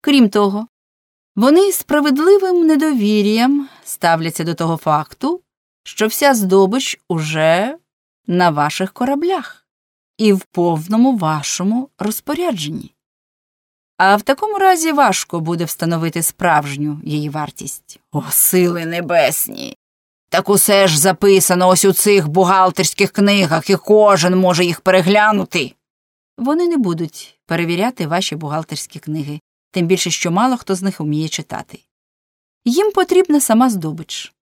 Крім того, вони справедливим недовір'ям ставляться до того факту, що вся здобич уже на ваших кораблях і в повному вашому розпорядженні. А в такому разі важко буде встановити справжню її вартість. О, сили небесні! Так усе ж записано ось у цих бухгалтерських книгах, і кожен може їх переглянути. Вони не будуть перевіряти ваші бухгалтерські книги, тим більше, що мало хто з них вміє читати. Їм потрібна сама здобич.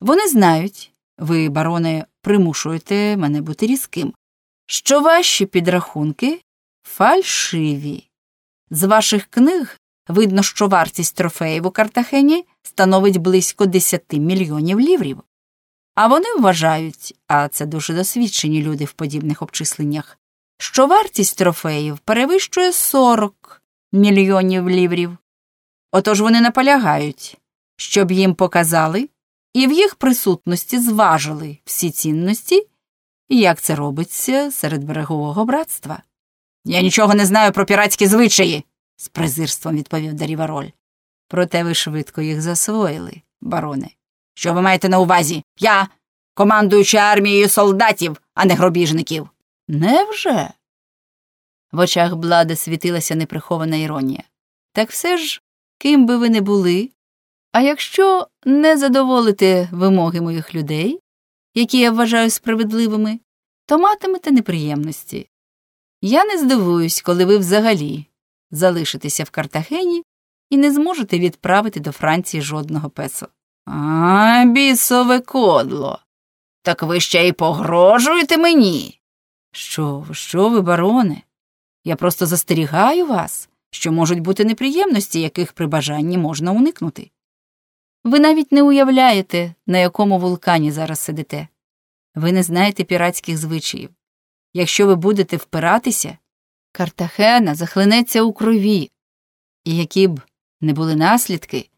Вони знають, ви, бароне, примушуєте мене бути різким, що ваші підрахунки фальшиві. З ваших книг видно, що вартість трофеїв у Картахені становить близько 10 мільйонів ліврів. А вони вважають, а це дуже досвідчені люди в подібних обчисленнях, що вартість трофеїв перевищує 40 мільйонів ліврів. Отож вони наполягають, щоб їм показали і в їх присутності зважили всі цінності, як це робиться серед берегового братства. Я нічого не знаю про піратські звичаї, з презирством відповів Дарівароль. Проте ви швидко їх засвоїли, бароне. Що ви маєте на увазі? Я, командуючи армією солдатів, а не гробіжників. Невже? В очах Блада світилася неприхована іронія. Так все ж, ким би ви не були, а якщо не задоволите вимоги моїх людей, які я вважаю справедливими, то матимете неприємності. Я не здивуюсь, коли ви взагалі залишитеся в Картахені і не зможете відправити до Франції жодного песо. А, бісове кодло. Так ви ще й погрожуєте мені. Що ви, що ви, бароне? Я просто застерігаю вас, що можуть бути неприємності, яких при бажанні можна уникнути. Ви навіть не уявляєте, на якому вулкані зараз сидите. Ви не знаєте піратських звичаїв. Якщо ви будете впиратися, Картахена захлинеться у крові, і які б не були наслідки,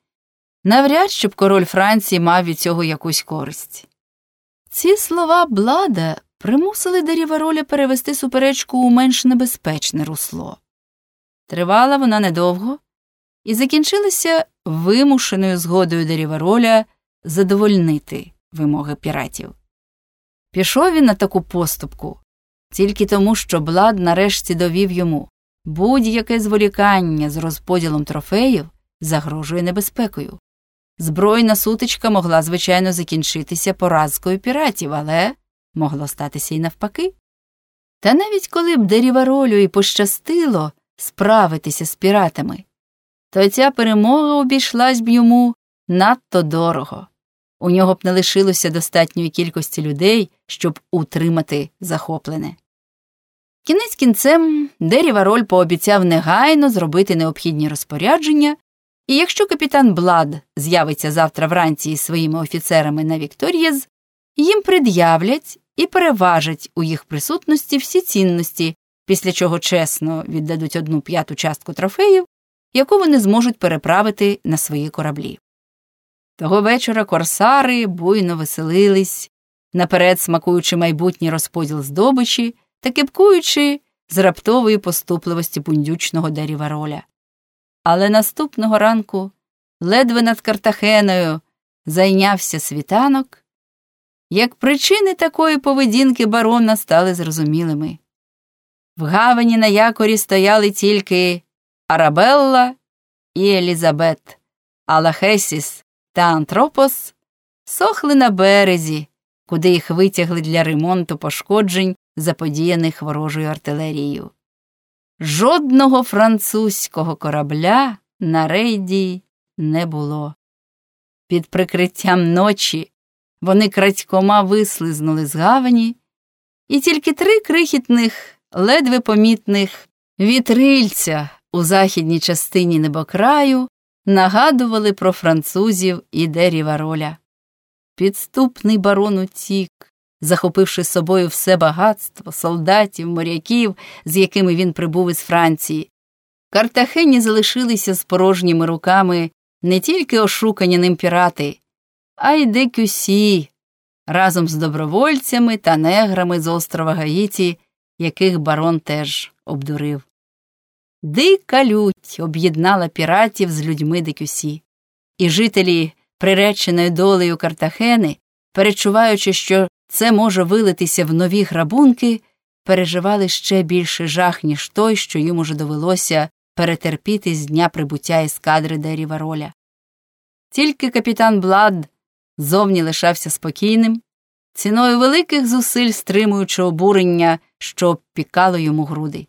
навряд щоб король Франції мав від цього якусь користь. Ці слова Блада примусили Дерівароля перевести суперечку у менш небезпечне русло. Тривала вона недовго і закінчилася вимушеною згодою Дерівароля задовольнити вимоги піратів. Пішов він на таку поступку тільки тому, що Блад нарешті довів йому будь-яке зволікання з розподілом трофеїв загрожує небезпекою. Збройна сутичка могла, звичайно, закінчитися поразкою піратів, але могло статися і навпаки. Та навіть коли б Деріваролю і пощастило справитися з піратами, то ця перемога обійшлась б йому надто дорого. У нього б не лишилося достатньої кількості людей, щоб утримати захоплене. Кінець кінцем Дерівароль пообіцяв негайно зробити необхідні розпорядження, і якщо капітан Блад з'явиться завтра вранці із своїми офіцерами на Вікторієз, їм пред'являть і переважать у їх присутності всі цінності, після чого чесно віддадуть одну п'яту частку трофеїв, яку вони зможуть переправити на свої кораблі. Того вечора корсари буйно веселились, наперед смакуючи майбутній розподіл здобичі та кипкуючи з раптової поступливості бундючного Дерівароля. Але наступного ранку, ледве над Картахеною, зайнявся світанок, як причини такої поведінки барона стали зрозумілими. В гавані на якорі стояли тільки Арабелла і Елізабет, а Лахесіс та Антропос сохли на березі, куди їх витягли для ремонту пошкоджень, заподіяних ворожою артилерією. Жодного французького корабля на рейді не було. Під прикриттям ночі вони крадькома вислизнули з гавані, і тільки три крихітних, ледве помітних вітрильця у західній частині небокраю нагадували про французів і Дерівароля. Підступний барон утік, захопивши собою все багатство, солдатів, моряків, з якими він прибув із Франції. Картахені залишилися з порожніми руками не тільки ошукані ним пірати, а й декюсі разом з добровольцями та неграми з острова Гаїті, яких барон теж обдурив. Дика лють об'єднала піратів з людьми Дикюсі, і жителі приреченої долею Картахени, перечуваючи, що це може вилитися в нові грабунки, переживали ще більше жах, ніж той, що їм уже довелося перетерпіти з дня прибуття ескадри Дері роля. Тільки капітан Блад зовні лишався спокійним, ціною великих зусиль стримуючи обурення, що обпікало йому груди.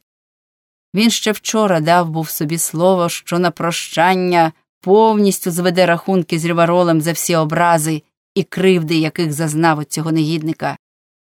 Він ще вчора дав був собі слово, що на прощання повністю зведе рахунки з ріваролем за всі образи і кривди, яких зазнав от цього негідника.